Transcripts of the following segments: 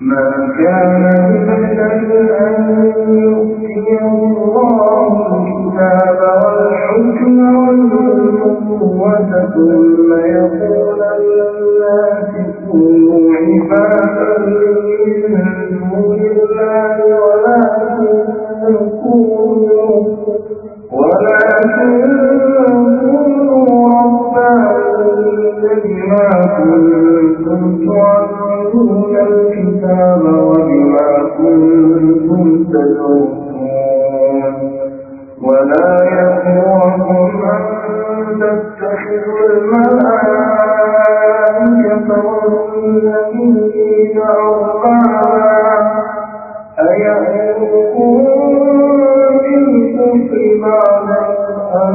ما كان لبشر أن يؤتيه الله الكتاب والحكم والنبوة ثم يقول للناس كونوا عبادا من دون الله ولكن كونوا ولكن بما كنتم أن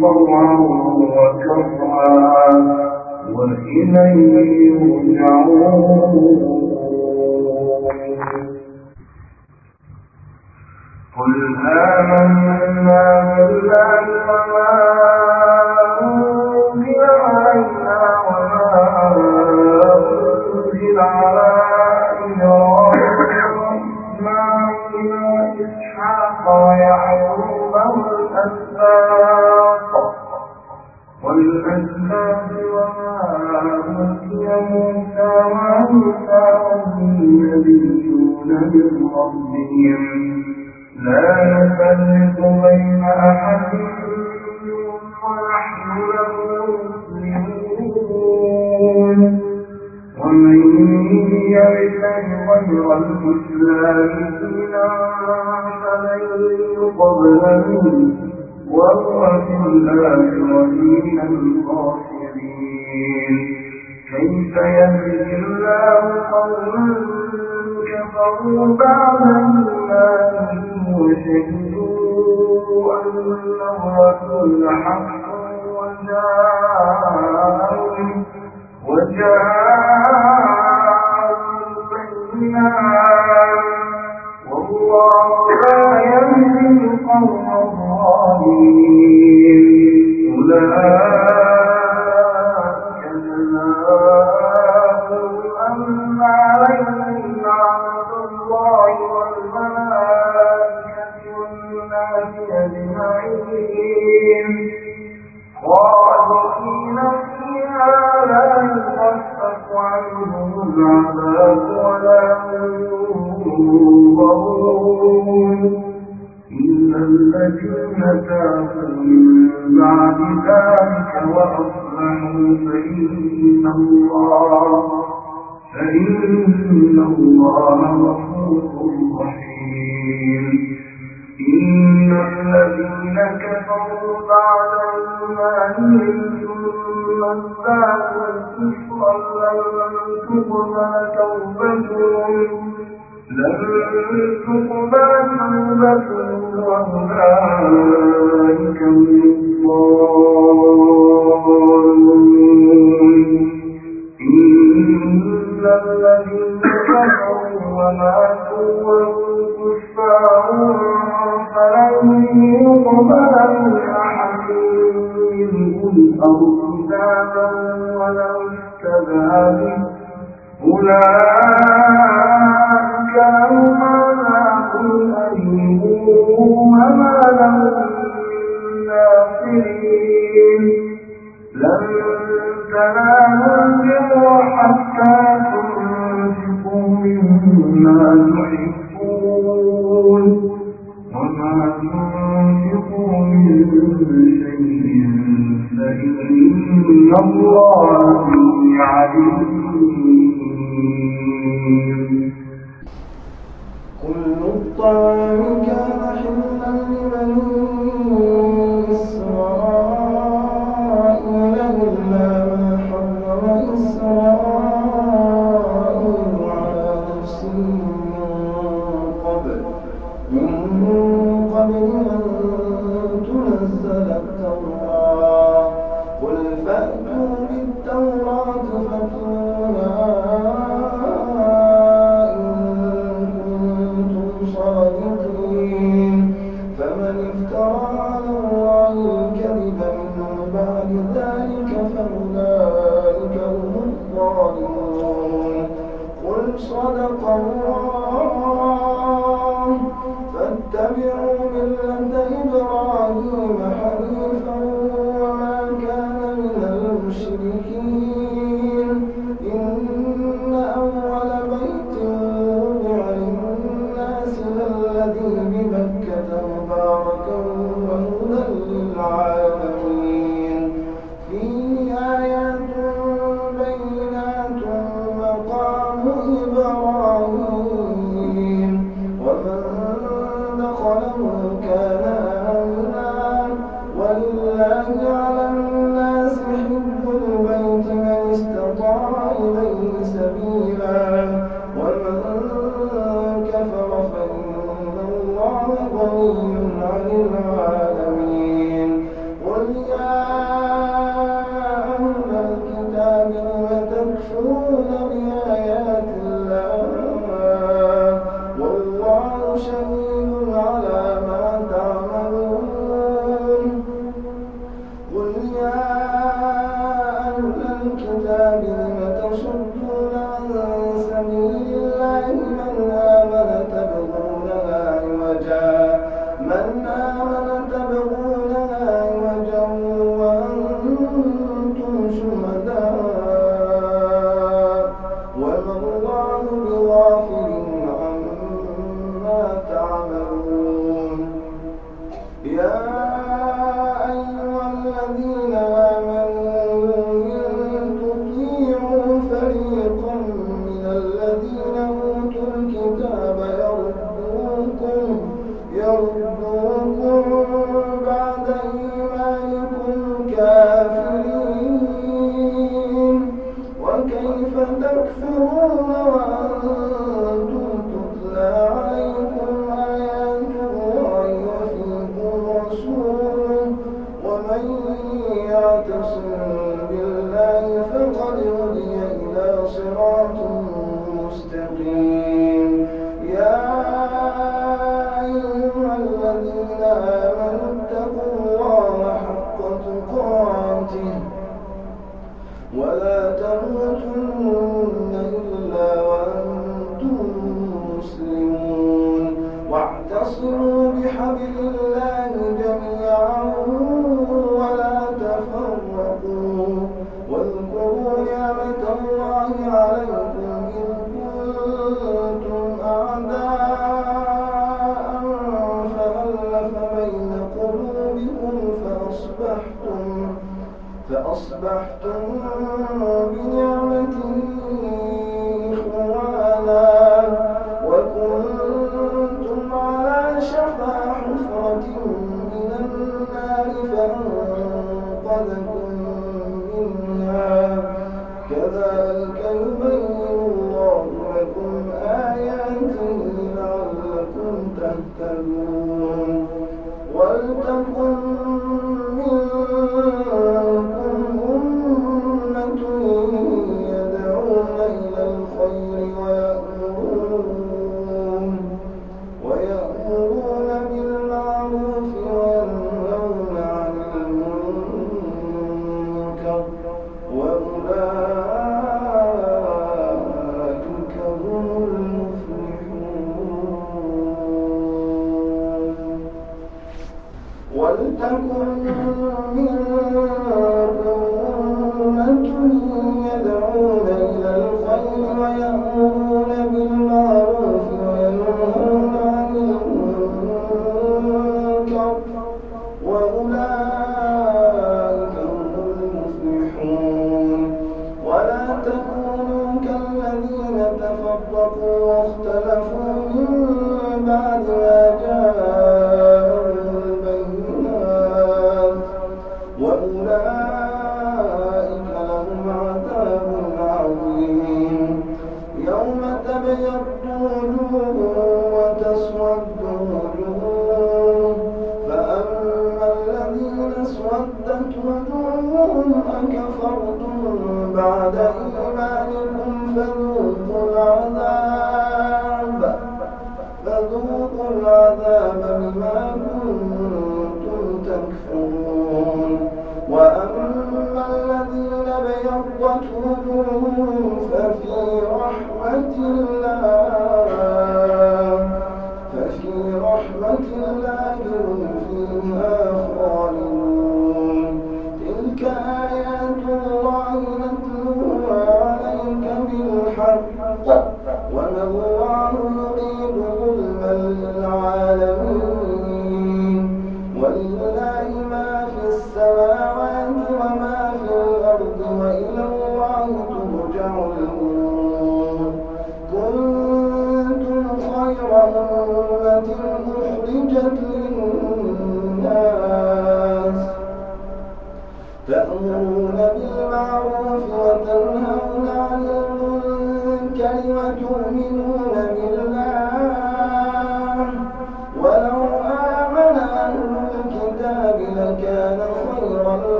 طوعا وكرها وإليه يرجعون. قل آمنا وهو في الآخرة الخاسرين كيف يهدي الله قوما كفروا بعد إيمانهم وشهدوا أن الرسول حق وجاءهم وجاءهم البينات والله لا يهدي القوم الظالمين. أولئك لن تقبل توبتهم إن الله به عليم. كل الطعام كان صدق الله إليه سبيلا. وما cuando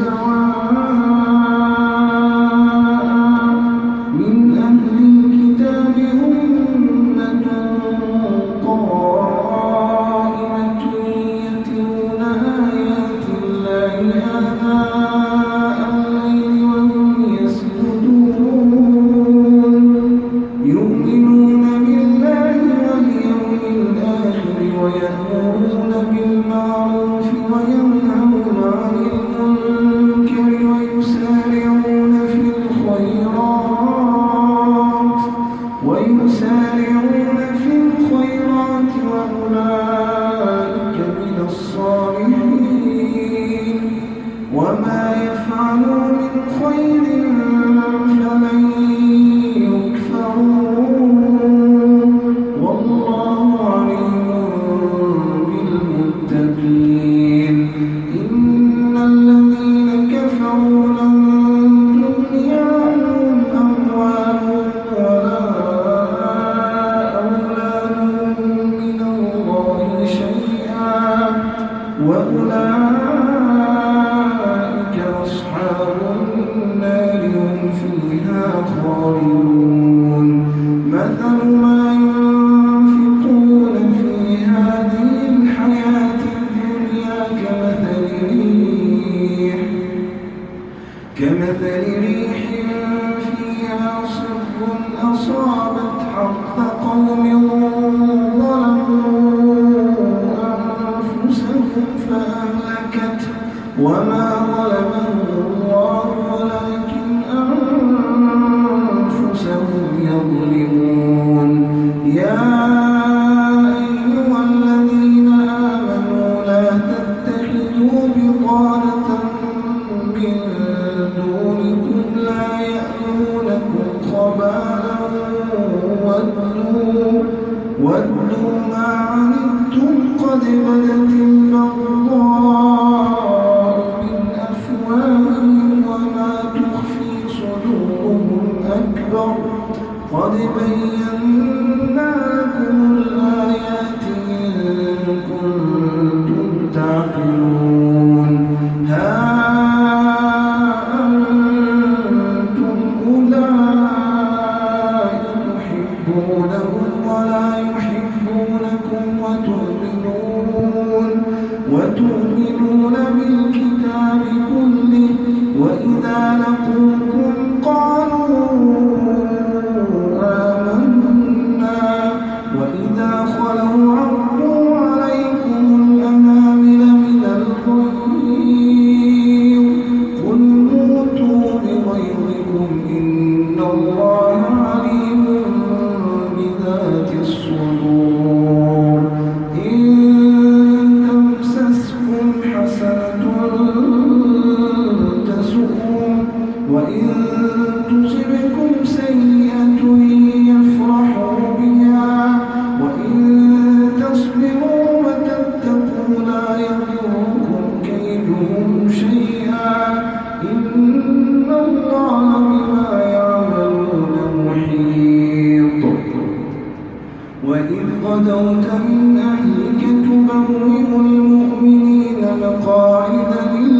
الله وَدُّوا مَا عَنِتُّمْ قَدْ بَدَتِ غدوت من أهلك تبوئ المؤمنين مقاعد لله.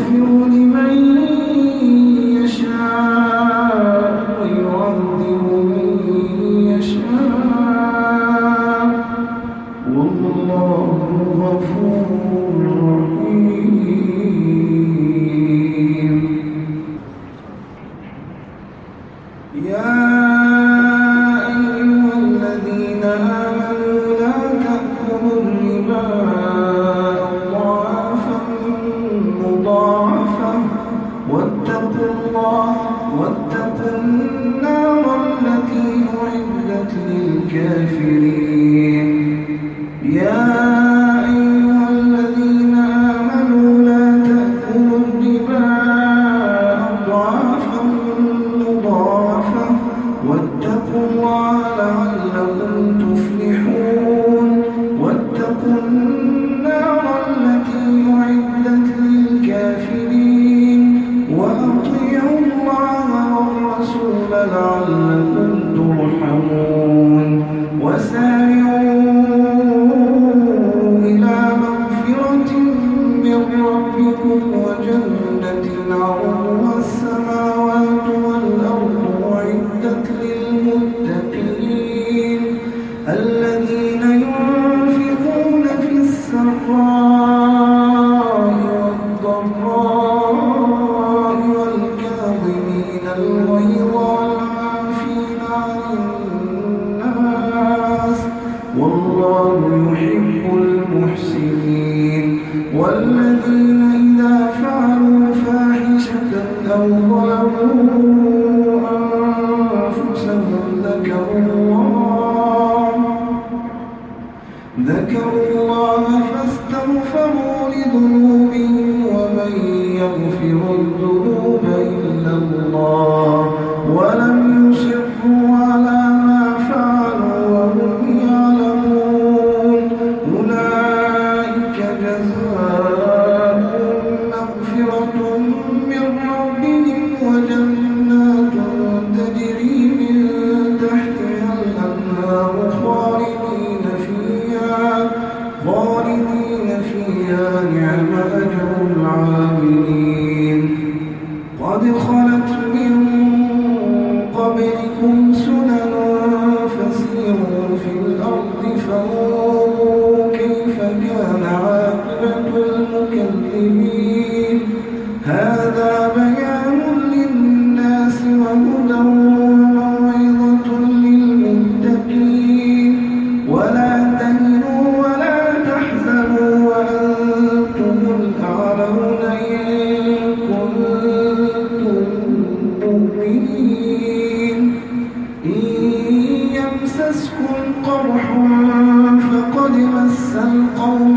يَغْفِرُ لِمَن يَشَاءُ وَيُعَذِّبُ مِن غفور محمد يمسسكم قرح فقد مس القوم